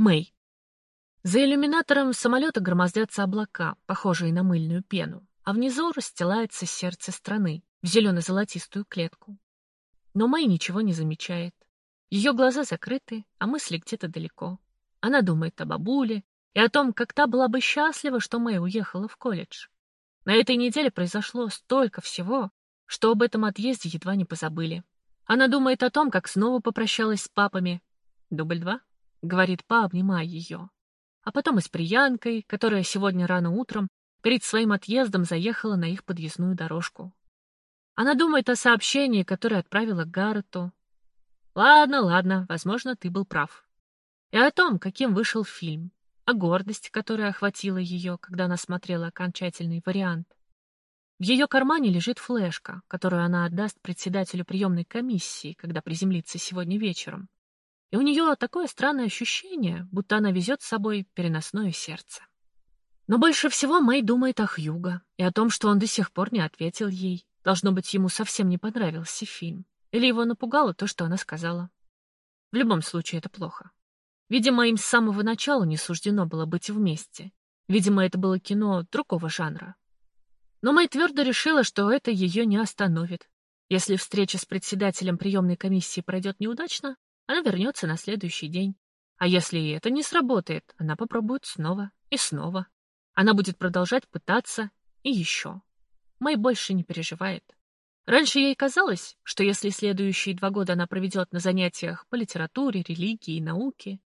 Мэй. За иллюминатором самолета громоздятся облака, похожие на мыльную пену, а внизу расстилается сердце страны в зелено-золотистую клетку. Но Мэй ничего не замечает. Ее глаза закрыты, а мысли где-то далеко. Она думает о бабуле и о том, как та была бы счастлива, что Мэй уехала в колледж. На этой неделе произошло столько всего, что об этом отъезде едва не позабыли. Она думает о том, как снова попрощалась с папами. «Дубль два?» — говорит па, обнимая ее а потом и с Приянкой, которая сегодня рано утром перед своим отъездом заехала на их подъездную дорожку. Она думает о сообщении, которое отправила Гаррету. Ладно, ладно, возможно, ты был прав. И о том, каким вышел фильм, о гордости, которая охватила ее, когда она смотрела окончательный вариант. В ее кармане лежит флешка, которую она отдаст председателю приемной комиссии, когда приземлится сегодня вечером и у нее такое странное ощущение, будто она везет с собой переносное сердце. Но больше всего Мэй думает о Хьюго и о том, что он до сих пор не ответил ей. Должно быть, ему совсем не понравился фильм. Или его напугало то, что она сказала. В любом случае, это плохо. Видимо, им с самого начала не суждено было быть вместе. Видимо, это было кино другого жанра. Но Мэй твердо решила, что это ее не остановит. Если встреча с председателем приемной комиссии пройдет неудачно, она вернется на следующий день. А если и это не сработает, она попробует снова и снова. Она будет продолжать пытаться и еще. Мэй больше не переживает. Раньше ей казалось, что если следующие два года она проведет на занятиях по литературе, религии и науке,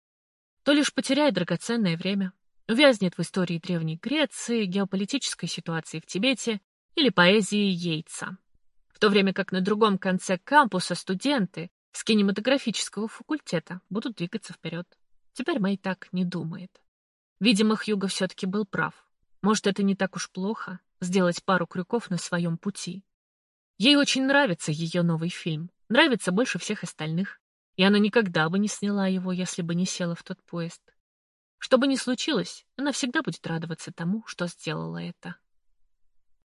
то лишь потеряет драгоценное время, увязнет в истории Древней Греции, геополитической ситуации в Тибете или поэзии Йейтса. В то время как на другом конце кампуса студенты с кинематографического факультета будут двигаться вперед. Теперь Мэй так не думает. Видимо, Хьюго все-таки был прав. Может, это не так уж плохо — сделать пару крюков на своем пути. Ей очень нравится ее новый фильм. Нравится больше всех остальных. И она никогда бы не сняла его, если бы не села в тот поезд. Что бы ни случилось, она всегда будет радоваться тому, что сделала это.